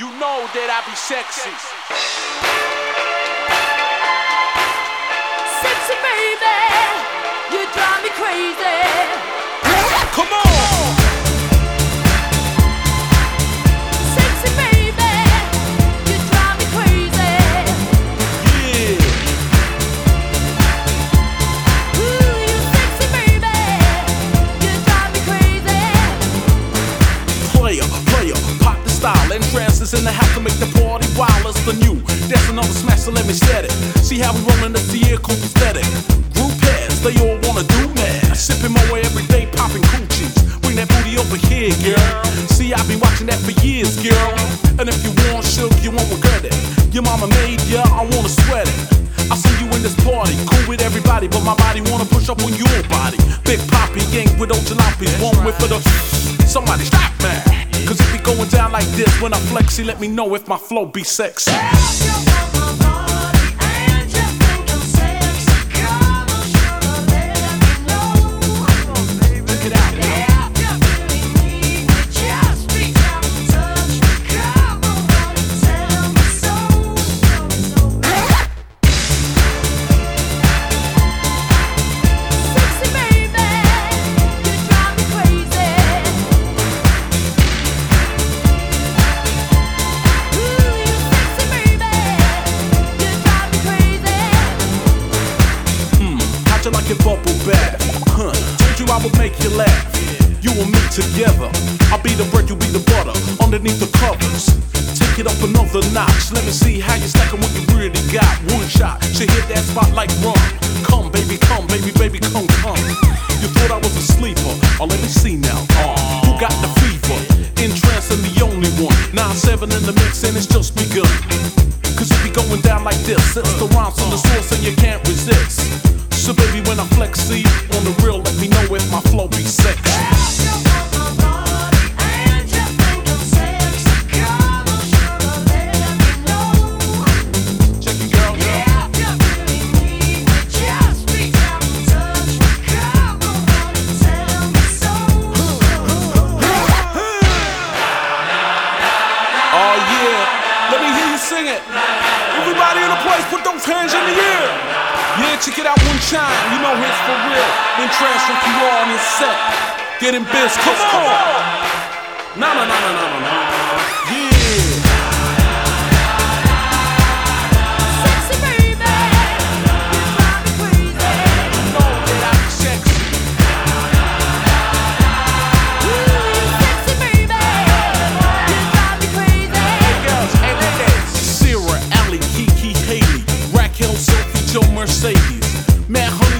You know that I be sexy. N-Trance's in the house to make the party wild as the new. That's another smash, so let me set it. See how we rollin' the vehicle aesthetic. Group heads, they all wanna do mad. Sipping my way every day, popping coochies. Bring that booty over here, girl. See, I've been watching that for years, girl. And if you want sugar, you won't regret it. Your mama made ya, I wanna sweat it. I see you in this party, cool with everybody, but my body wanna push up on your body. Big Poppy, gang with old jalopies, one whip for the. Somebody stop me. Going down like this when I flex, see, let me know if my flow be sexy. Bubble bath? Huh? Told you I would make you laugh. You and me together. I'll be the bread, you be the butter. Underneath the covers. Take it up another notch. Let me see how you stacking what you really got. One shot, she hit that spot like rum. Come, baby, come, baby, baby, come, come. You thought I was a sleeper. Oh, let me see now. Uh, who got the fever? N-Trance and the only one. 9-7 in the mix and it's just begun. Cause it be going down like this. It's the rhymes from the source and you can't resist. Hands in the air. Check it out one time. You know it's for real. Then trash from you on this set. Getting biz, come on.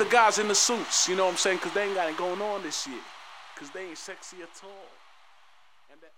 the guys in the suits, you know what I'm saying? Cause they ain't got it going on this year. Cause they ain't sexy at all. And that